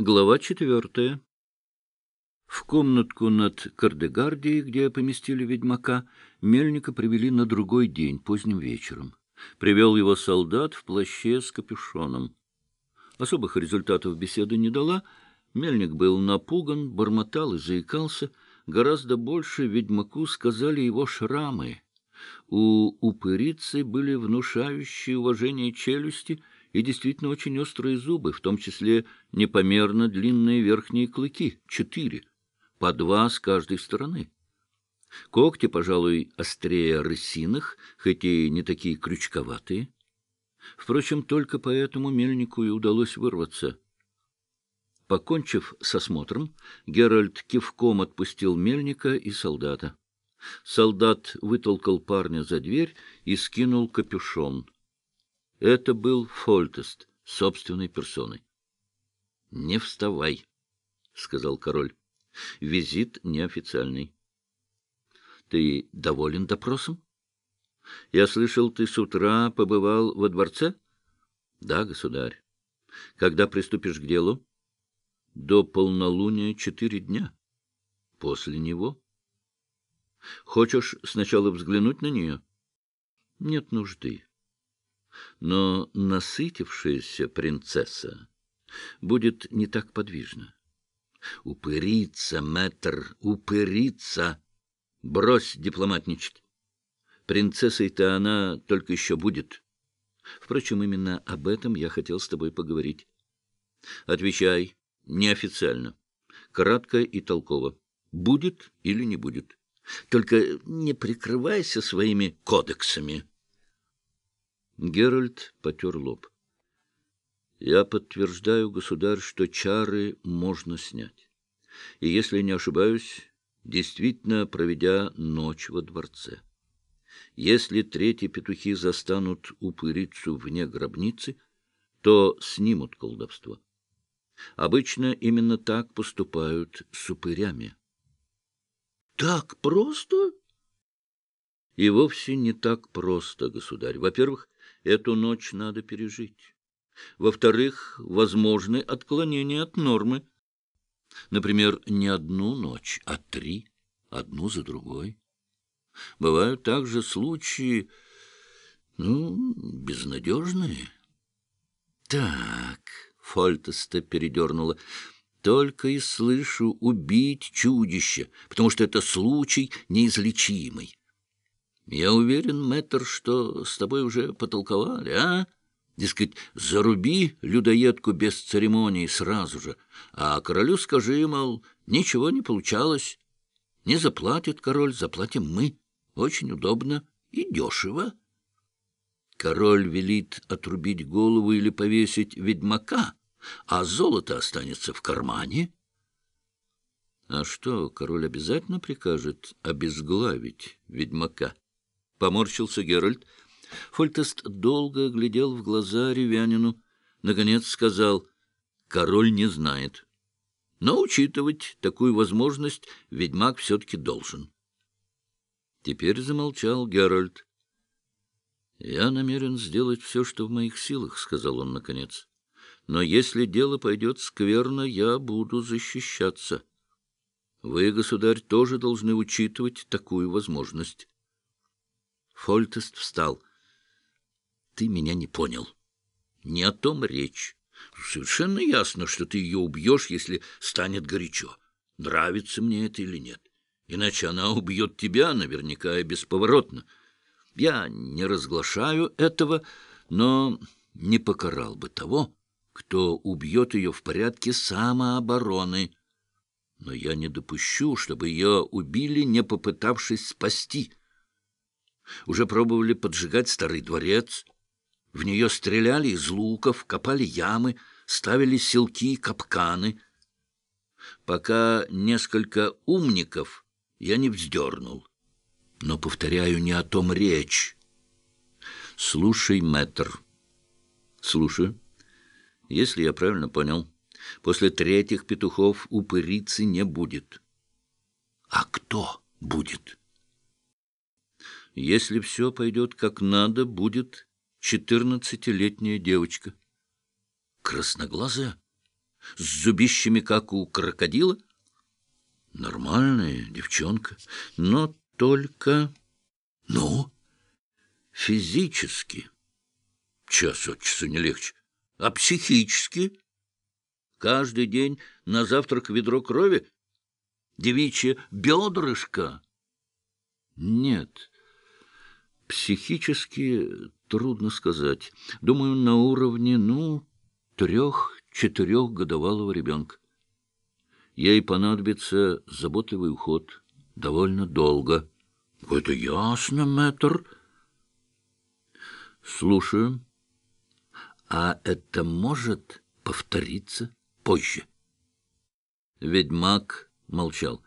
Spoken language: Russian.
Глава четвертая. В комнатку над Кардегардией, где поместили ведьмака, мельника привели на другой день, поздним вечером. Привел его солдат в плаще с капюшоном. Особых результатов беседы не дала. Мельник был напуган, бормотал и заикался. Гораздо больше ведьмаку сказали его шрамы. У упырицы были внушающие уважение челюсти — и действительно очень острые зубы, в том числе непомерно длинные верхние клыки, четыре, по два с каждой стороны. Когти, пожалуй, острее рысиных, хоть и не такие крючковатые. Впрочем, только поэтому мельнику и удалось вырваться. Покончив с осмотром, Геральт кивком отпустил мельника и солдата. Солдат вытолкал парня за дверь и скинул капюшон — это был Фольтест собственной персоной. — Не вставай, — сказал король. — Визит неофициальный. — Ты доволен допросом? — Я слышал, ты с утра побывал во дворце? — Да, государь. — Когда приступишь к делу? — До полнолуния четыре дня. — После него? — Хочешь сначала взглянуть на нее? — Нет нужды но насытившаяся принцесса будет не так подвижна. Упыриться, мэтр, упыриться! Брось дипломатничать. Принцессой-то она только еще будет. Впрочем, именно об этом я хотел с тобой поговорить. Отвечай неофициально, кратко и толково. Будет или не будет. Только не прикрывайся своими кодексами. Геральт потер лоб. Я подтверждаю, государь, что чары можно снять. И, если не ошибаюсь, действительно проведя ночь во дворце. Если третьи петухи застанут упырицу вне гробницы, то снимут колдовство. Обычно именно так поступают с упырями. — Так просто? — И вовсе не так просто, государь. Во-первых, Эту ночь надо пережить. Во-вторых, возможны отклонения от нормы. Например, не одну ночь, а три, одну за другой. Бывают также случаи, ну, безнадежные. Так, Фольтеста передернула. Только и слышу убить чудище, потому что это случай неизлечимый. Я уверен, мэтр, что с тобой уже потолковали, а? Дескать, заруби людоедку без церемонии сразу же, а королю скажи, мол, ничего не получалось. Не заплатит король, заплатим мы. Очень удобно и дешево. Король велит отрубить голову или повесить ведьмака, а золото останется в кармане. А что, король обязательно прикажет обезглавить ведьмака? Поморщился Геральт. Фольтест долго глядел в глаза ревянину. Наконец сказал, король не знает. Но учитывать такую возможность ведьмак все-таки должен. Теперь замолчал Геральт. «Я намерен сделать все, что в моих силах», — сказал он наконец. «Но если дело пойдет скверно, я буду защищаться. Вы, государь, тоже должны учитывать такую возможность». Фольтест встал. — Ты меня не понял. Не о том речь. Совершенно ясно, что ты ее убьешь, если станет горячо. Нравится мне это или нет. Иначе она убьет тебя наверняка и бесповоротно. Я не разглашаю этого, но не покарал бы того, кто убьет ее в порядке самообороны. Но я не допущу, чтобы ее убили, не попытавшись спасти. Уже пробовали поджигать старый дворец. В нее стреляли из луков, копали ямы, ставили селки и капканы. Пока несколько умников я не вздернул. Но, повторяю, не о том речь. Слушай, мэтр. Слушаю. Если я правильно понял, после третьих петухов упырицы не будет. А кто будет? Если все пойдет как надо, будет четырнадцатилетняя девочка. Красноглазая? С зубищами, как у крокодила? Нормальная девчонка, но только... Ну, физически. Час от часу не легче. А психически? Каждый день на завтрак ведро крови? Девичье бедрышко? Нет, психически трудно сказать. Думаю, на уровне, ну, трех-четырехгодовалого ребенка. Ей понадобится заботливый уход довольно долго. — Это ясно, мэтр. — Слушаю. А это может повториться позже? Ведьмак молчал.